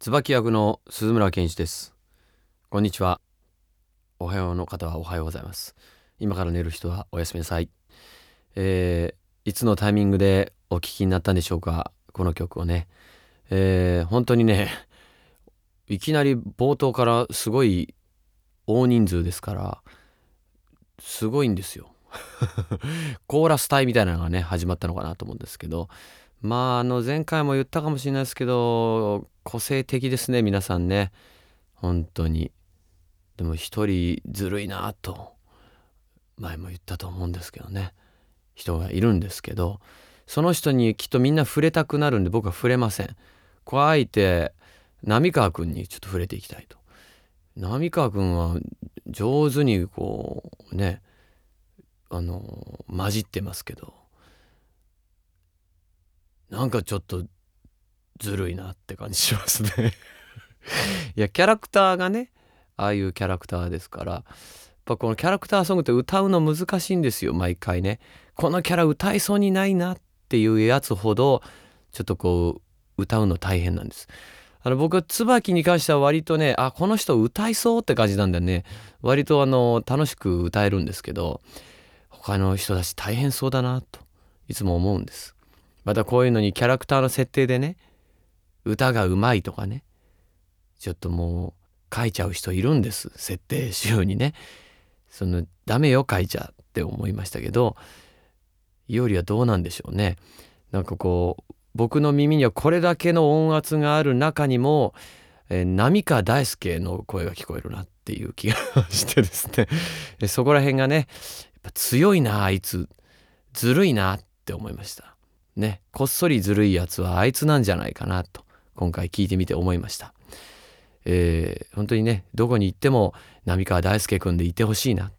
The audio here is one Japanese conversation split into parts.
椿役の鈴村健一です。こんにちは。おはようの方はおはようございます。今から寝る人はおやすみなさい。えー、いつのタイミングでお聞きになったんでしょうか？この曲をね。えー、本当にねいきなり冒頭からすごい大人数ですからすごいんですよ。コーラス隊みたいなのがね始まったのかなと思うんですけどまああの前回も言ったかもしれないですけど個性的ですね皆さんね。本当に。でも一人ずるいなと前も言ったと思うんですけどね。人がいるんですけどその人にきっとみんな触れたくなるんで僕は触れません。こうあえて浪川君にちょっと触れていきたいと。浪川君は上手にこうねあの混じってますけど。なんかちょっとずるいなって感じしますね。いやキャラクターがねああいうキャラクターですからやっぱこのキャラクターソングって歌うの難しいんですよ毎回ね。このキャラ歌いそうにないなっていうやつほどちょっとこう歌うの大変なんです。あの僕は椿に関しては割とねあこの人歌いそうって感じなんだよね。割とあの楽しく歌えるんですけど他の人たち大変そうだなといつも思うんです。またこういうのにキャラクターの設定でね歌がうまいとかねちょっともう書いちゃう人いるんです設定集にね。そのダメよ書いちゃって思いましたけどよりはどうなんでしょうね。なんかこう僕の耳にはこれだけの音圧がある中にも、えー、波川大輔の声が聞こえるなっていう気がしてですね。そこら辺がねやっぱ強いなあいつずるいなって思いました。ねこっそりずるいやつはあいつなんじゃないかなと今回聞いてみて思いました。えー、本当にねどこに行っても浪川大輔君でいてほしいな。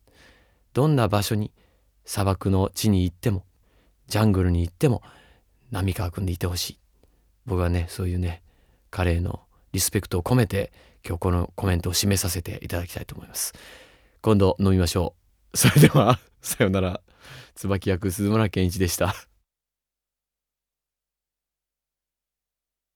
どんな場所に砂漠の地に行ってもジャングルに行っても浪川君でいてほしい。僕はねそういうね彼へのリスペクトを込めて今日このコメントを締めさせていただきたいと思います。今度飲みましょう。それではさようなら。椿役鈴村健一でした。